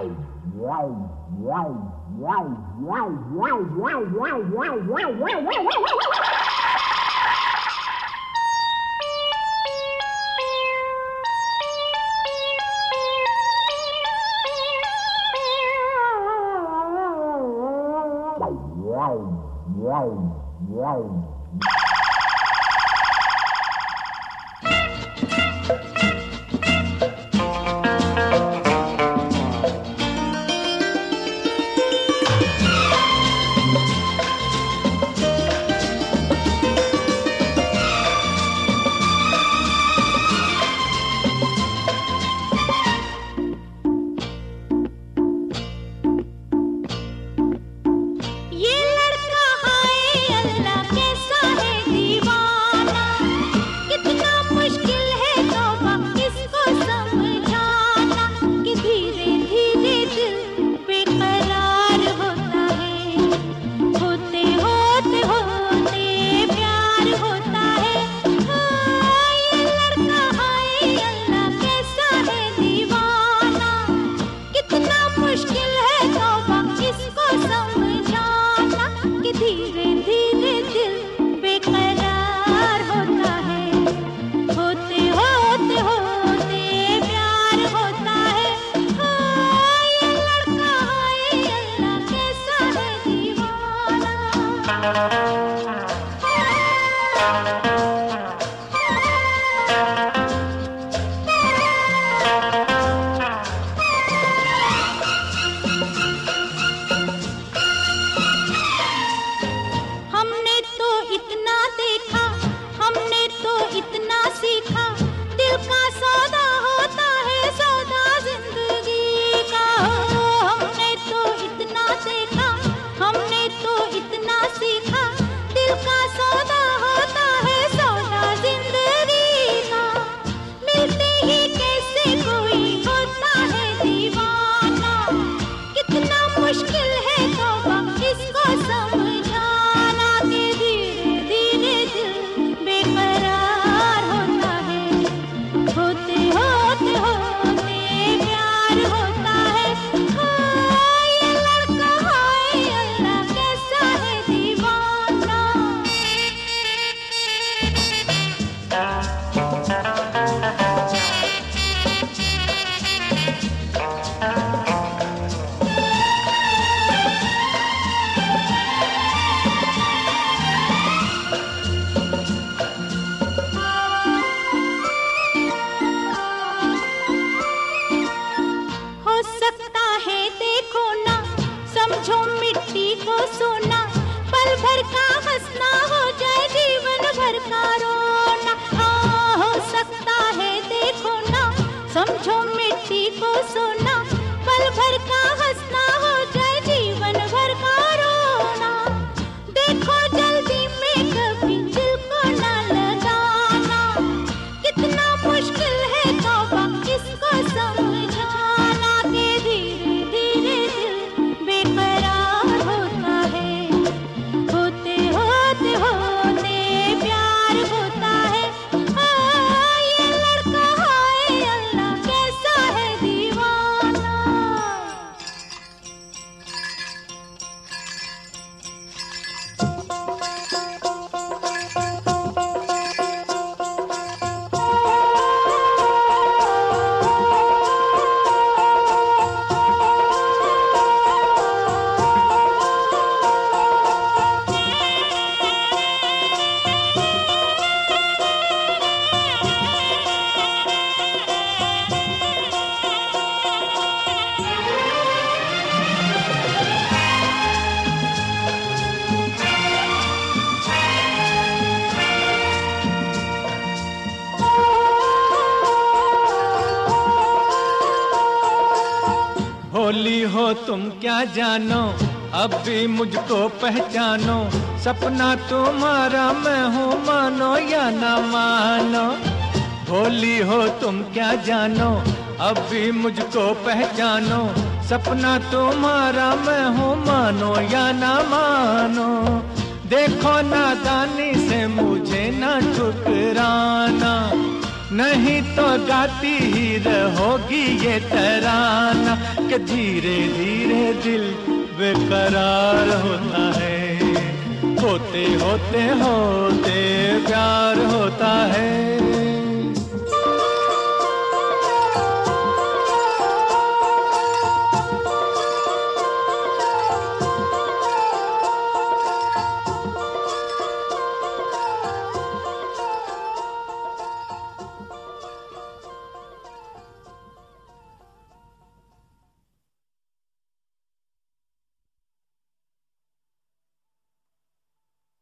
Wow, wow, wow. My casa. होते हो जो मिट्टी को सोना पल भर का हंसना हो तुम क्या जानो? अब भी मुझको पहचानो। सपना तुम्हारा मैं हूँ, मानो या ना मानो। भोली हो तुम क्या जानो? अब भी मुझको पहचानो। सपना तुम्हारा मैं हूँ, मानो या ना मानो। देखो ना दानी से मुझे ना ठुकराना। नहीं तो गाती ही रहोगी ये तराना, कि धीरे धीरे दिल बेकरार होता है। होते होते होते प्यार होता है।